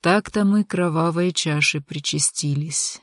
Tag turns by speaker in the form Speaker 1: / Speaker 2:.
Speaker 1: Так-то мы кровавой чаши причастились.